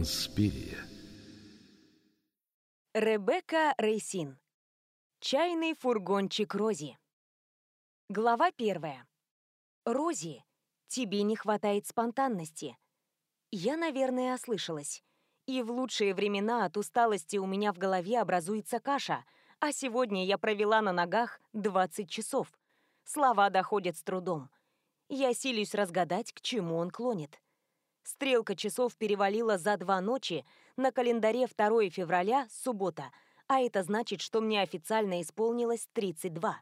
Инспирия. Ребекка Рейсин. Чайный фургончик Рози. Глава первая. Рози, тебе не хватает спонтанности. Я, наверное, ослышалась. И в лучшие времена от усталости у меня в голове образуется каша, а сегодня я провела на ногах 20 часов. Слова доходят с трудом. Я силюсь разгадать, к чему он клонит. Стрелка часов перевалила за два ночи, на календаре 2 февраля, суббота, а это значит, что мне официально исполнилось 32.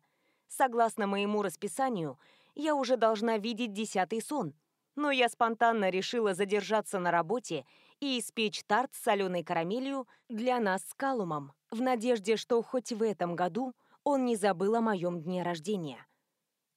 Согласно моему расписанию, я уже должна видеть десятый сон, но я спонтанно решила задержаться на работе и испечь тарт с соленой карамелью для нас с Калумом, в надежде, что хоть в этом году он не забыл о моем дне рождения.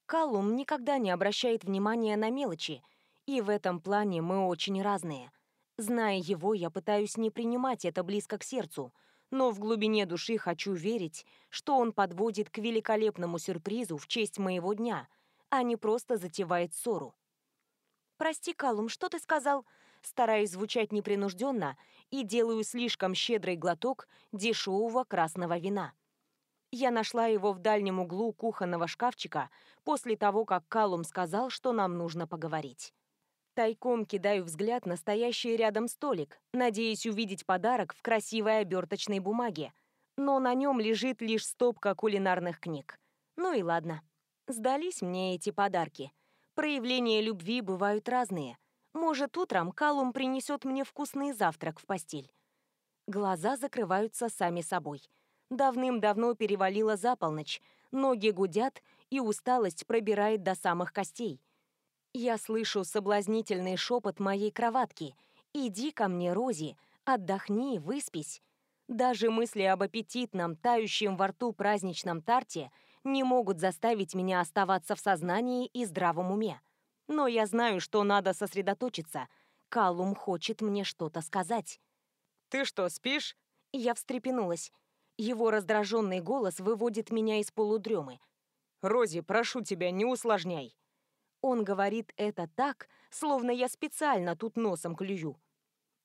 Калум никогда не обращает внимания на мелочи, и в этом плане мы очень разные. Зная его, я пытаюсь не принимать это близко к сердцу, но в глубине души хочу верить, что он подводит к великолепному сюрпризу в честь моего дня, а не просто затевает ссору. «Прости, Калум, что ты сказал?» Стараюсь звучать непринужденно и делаю слишком щедрый глоток дешевого красного вина. Я нашла его в дальнем углу кухонного шкафчика после того, как Калум сказал, что нам нужно поговорить. Тайком кидаю взгляд на стоящий рядом столик, надеясь увидеть подарок в красивой оберточной бумаге. Но на нем лежит лишь стопка кулинарных книг. Ну и ладно. Сдались мне эти подарки. Проявления любви бывают разные. Может, утром Калум принесет мне вкусный завтрак в постель. Глаза закрываются сами собой. Давным-давно перевалило за полночь, ноги гудят, и усталость пробирает до самых костей. Я слышу соблазнительный шепот моей кроватки. «Иди ко мне, Рози, отдохни, выспись». Даже мысли об аппетитном, тающем во рту праздничном тарте не могут заставить меня оставаться в сознании и здравом уме. Но я знаю, что надо сосредоточиться. Калум хочет мне что-то сказать. «Ты что, спишь?» Я встрепенулась. Его раздраженный голос выводит меня из полудремы. «Рози, прошу тебя, не усложняй». Он говорит это так, словно я специально тут носом клюю.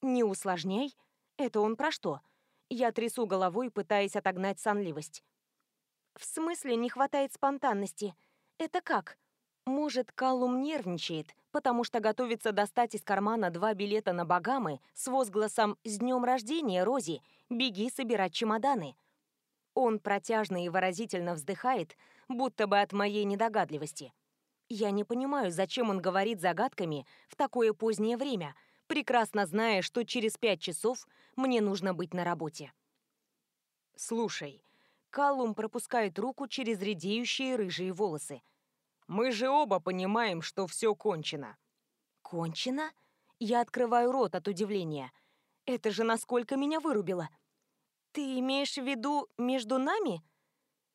«Не усложняй? Это он про что?» Я трясу головой, пытаясь отогнать сонливость. «В смысле не хватает спонтанности? Это как?» Может, Калум нервничает, потому что готовится достать из кармана два билета на Багамы с возгласом «С днем рождения, Рози! Беги собирать чемоданы!» Он протяжно и выразительно вздыхает, будто бы от моей недогадливости. Я не понимаю, зачем он говорит загадками в такое позднее время, прекрасно зная, что через пять часов мне нужно быть на работе. «Слушай», Каллум пропускает руку через редеющие рыжие волосы. «Мы же оба понимаем, что все кончено». «Кончено?» Я открываю рот от удивления. «Это же насколько меня вырубило!» «Ты имеешь в виду между нами?»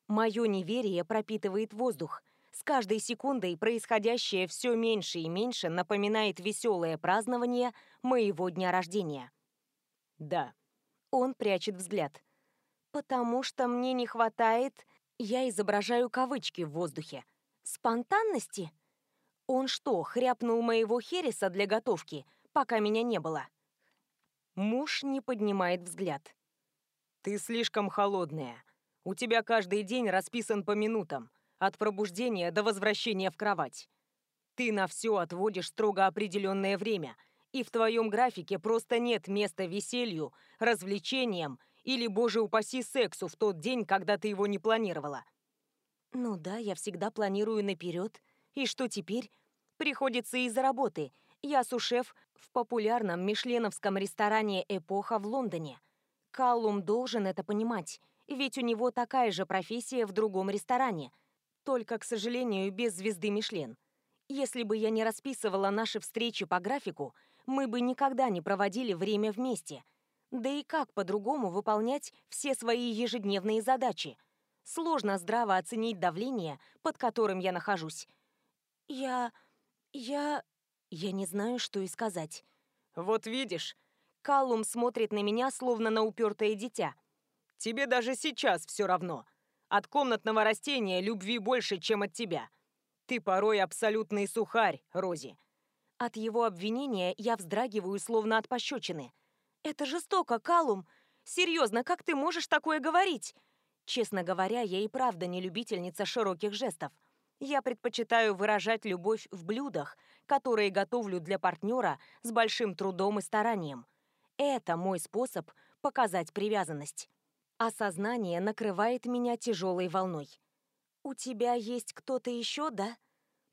Мое неверие пропитывает воздух. С каждой секундой происходящее все меньше и меньше напоминает веселое празднование моего дня рождения. Да. Он прячет взгляд. Потому что мне не хватает... Я изображаю кавычки в воздухе. Спонтанности? Он что, хряпнул моего хереса для готовки, пока меня не было? Муж не поднимает взгляд. Ты слишком холодная. У тебя каждый день расписан по минутам от пробуждения до возвращения в кровать. Ты на все отводишь строго определенное время, и в твоем графике просто нет места веселью, развлечениям или, боже упаси, сексу в тот день, когда ты его не планировала. Ну да, я всегда планирую наперед. И что теперь? Приходится из-за работы. Я сушеф в популярном мишленовском ресторане «Эпоха» в Лондоне. Каллум должен это понимать, ведь у него такая же профессия в другом ресторане – только, к сожалению, без звезды Мишлен. Если бы я не расписывала наши встречи по графику, мы бы никогда не проводили время вместе. Да и как по-другому выполнять все свои ежедневные задачи? Сложно здраво оценить давление, под которым я нахожусь. Я... я... я не знаю, что и сказать. «Вот видишь...» Каллум смотрит на меня, словно на упертое дитя. «Тебе даже сейчас все равно. От комнатного растения любви больше, чем от тебя. Ты порой абсолютный сухарь, Рози». От его обвинения я вздрагиваю, словно от пощечины. Это жестоко, Калум. Серьезно, как ты можешь такое говорить? Честно говоря, я и правда не любительница широких жестов. Я предпочитаю выражать любовь в блюдах, которые готовлю для партнера с большим трудом и старанием. Это мой способ показать привязанность. Осознание накрывает меня тяжелой волной. «У тебя есть кто-то еще, да?»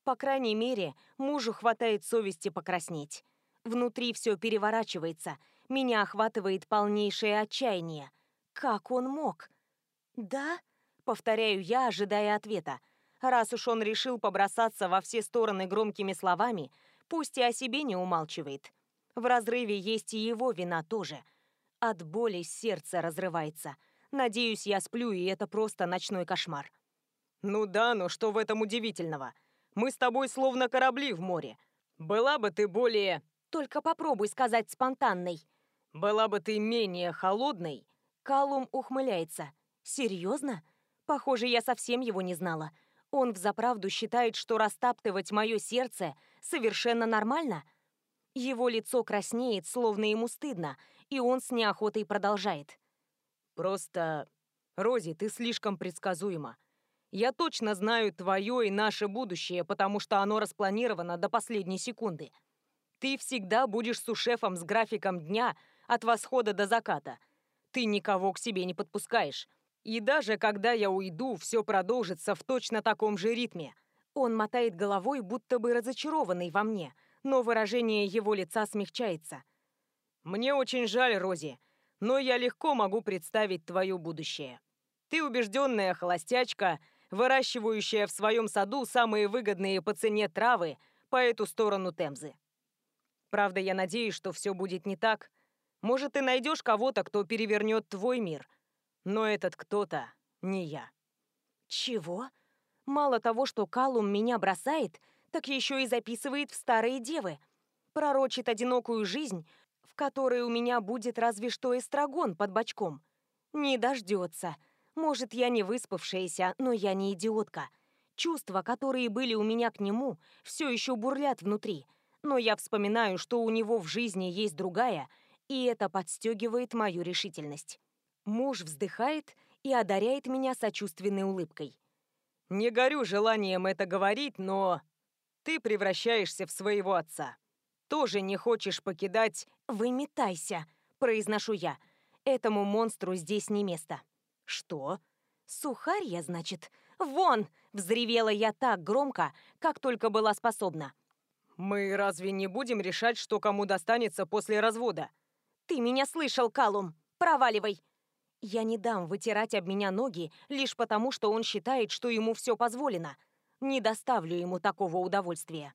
По крайней мере, мужу хватает совести покраснеть. Внутри все переворачивается, меня охватывает полнейшее отчаяние. Как он мог? «Да?» — повторяю я, ожидая ответа. Раз уж он решил побросаться во все стороны громкими словами, пусть и о себе не умалчивает. В разрыве есть и его вина тоже. От боли сердце разрывается. Надеюсь, я сплю, и это просто ночной кошмар. «Ну да, но что в этом удивительного? Мы с тобой словно корабли в море. Была бы ты более...» «Только попробуй сказать спонтанной». «Была бы ты менее холодной...» Калум ухмыляется. «Серьезно? Похоже, я совсем его не знала. Он взаправду считает, что растаптывать мое сердце совершенно нормально?» Его лицо краснеет, словно ему стыдно, и он с неохотой продолжает. «Просто... Рози, ты слишком предсказуема. Я точно знаю твое и наше будущее, потому что оно распланировано до последней секунды. Ты всегда будешь сушефом с графиком дня от восхода до заката. Ты никого к себе не подпускаешь. И даже когда я уйду, все продолжится в точно таком же ритме. Он мотает головой, будто бы разочарованный во мне, но выражение его лица смягчается. Мне очень жаль, Рози, но я легко могу представить твое будущее. Ты убежденная холостячка, выращивающая в своем саду самые выгодные по цене травы по эту сторону Темзы. Правда, я надеюсь, что все будет не так. Может, ты найдешь кого-то, кто перевернет твой мир. Но этот кто-то не я. Чего? Мало того, что Калум меня бросает, так еще и записывает в старые девы. Пророчит одинокую жизнь, которой у меня будет разве что эстрагон под бочком. Не дождется. Может, я не выспавшаяся, но я не идиотка. Чувства, которые были у меня к нему, все еще бурлят внутри. Но я вспоминаю, что у него в жизни есть другая, и это подстегивает мою решительность. Муж вздыхает и одаряет меня сочувственной улыбкой. «Не горю желанием это говорить, но ты превращаешься в своего отца. Тоже не хочешь покидать...» «Выметайся», — произношу я. «Этому монстру здесь не место». «Что?» «Сухарья, значит? Вон!» — взревела я так громко, как только была способна. «Мы разве не будем решать, что кому достанется после развода?» «Ты меня слышал, Калум! Проваливай!» Я не дам вытирать об меня ноги лишь потому, что он считает, что ему все позволено. Не доставлю ему такого удовольствия.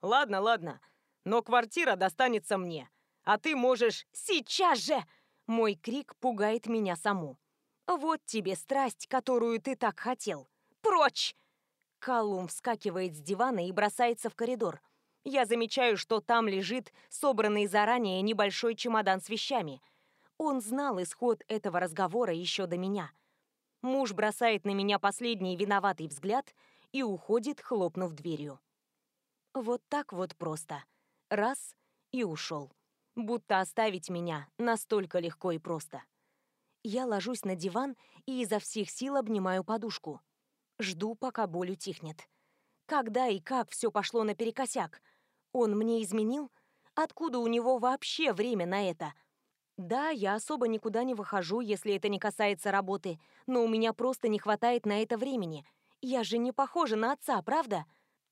«Ладно, ладно, но квартира достанется мне, а ты можешь...» «Сейчас же!» Мой крик пугает меня саму. Вот тебе страсть, которую ты так хотел. Прочь! Калум вскакивает с дивана и бросается в коридор. Я замечаю, что там лежит собранный заранее небольшой чемодан с вещами. Он знал исход этого разговора еще до меня. Муж бросает на меня последний виноватый взгляд и уходит, хлопнув дверью. Вот так вот просто. Раз — и ушел. Будто оставить меня настолько легко и просто. Я ложусь на диван и изо всех сил обнимаю подушку. Жду, пока боль утихнет. Когда и как все пошло наперекосяк? Он мне изменил? Откуда у него вообще время на это? Да, я особо никуда не выхожу, если это не касается работы, но у меня просто не хватает на это времени. Я же не похожа на отца, правда?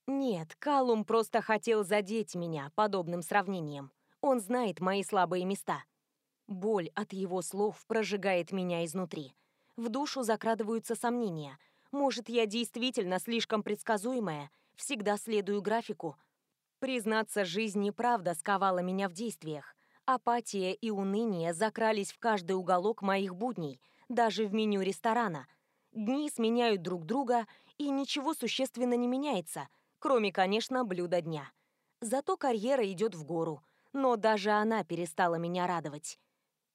Нет, Калум просто хотел задеть меня подобным сравнением. Он знает мои слабые места. Боль от его слов прожигает меня изнутри. В душу закрадываются сомнения. Может, я действительно слишком предсказуемая, всегда следую графику. Признаться, жизнь неправда сковала меня в действиях. Апатия и уныние закрались в каждый уголок моих будней, даже в меню ресторана. Дни сменяют друг друга, и ничего существенно не меняется, кроме, конечно, блюда дня. Зато карьера идет в гору, но даже она перестала меня радовать.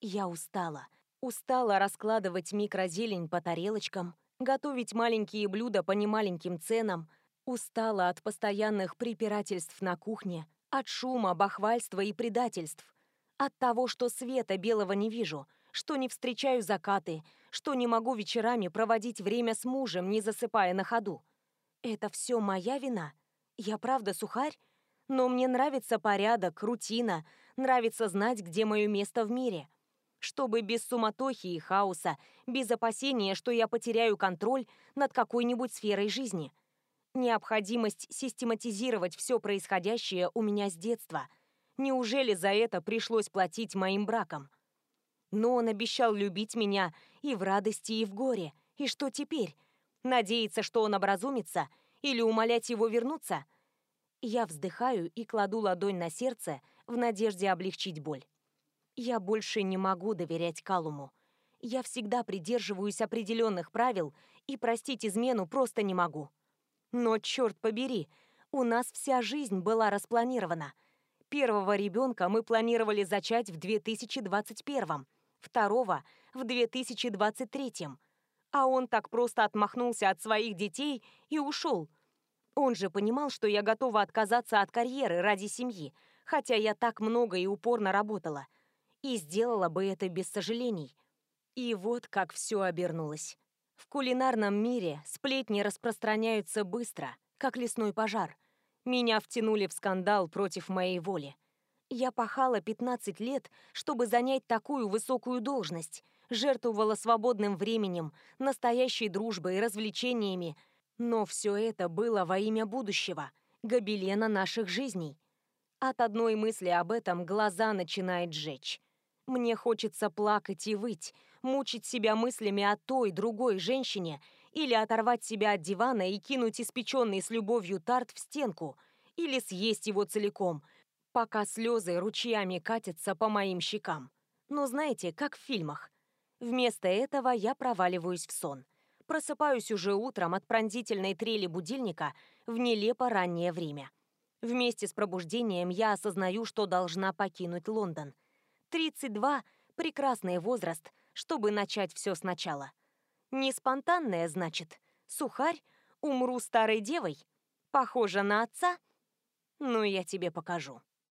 Я устала. Устала раскладывать микрозелень по тарелочкам, готовить маленькие блюда по немаленьким ценам. Устала от постоянных препирательств на кухне, от шума, бахвальства и предательств. От того, что света белого не вижу, что не встречаю закаты, что не могу вечерами проводить время с мужем, не засыпая на ходу. Это все моя вина? Я правда сухарь? Но мне нравится порядок, рутина, нравится знать, где мое место в мире. Чтобы без суматохи и хаоса, без опасения, что я потеряю контроль над какой-нибудь сферой жизни. Необходимость систематизировать все происходящее у меня с детства. Неужели за это пришлось платить моим браком? Но он обещал любить меня и в радости, и в горе. И что теперь? Надеяться, что он образумится? Или умолять его вернуться? Я вздыхаю и кладу ладонь на сердце в надежде облегчить боль. Я больше не могу доверять Калуму. Я всегда придерживаюсь определенных правил и простить измену просто не могу. Но, черт побери, у нас вся жизнь была распланирована. Первого ребенка мы планировали зачать в 2021 второго в 2023-м. А он так просто отмахнулся от своих детей и ушел. Он же понимал, что я готова отказаться от карьеры ради семьи, хотя я так много и упорно работала. И сделала бы это без сожалений. И вот как все обернулось. В кулинарном мире сплетни распространяются быстро, как лесной пожар. Меня втянули в скандал против моей воли. Я пахала 15 лет, чтобы занять такую высокую должность, жертвовала свободным временем, настоящей дружбой и развлечениями. Но все это было во имя будущего, гобелена наших жизней. От одной мысли об этом глаза начинает жечь. Мне хочется плакать и выть, мучить себя мыслями о той, другой женщине или оторвать себя от дивана и кинуть испеченный с любовью тарт в стенку, или съесть его целиком – пока слезы ручьями катятся по моим щекам. Но знаете, как в фильмах. Вместо этого я проваливаюсь в сон. Просыпаюсь уже утром от пронзительной трели будильника в нелепо раннее время. Вместе с пробуждением я осознаю, что должна покинуть Лондон. 32 – прекрасный возраст, чтобы начать все сначала. Не спонтанное, значит. Сухарь? Умру старой девой? Похожа на отца? Ну, я тебе покажу.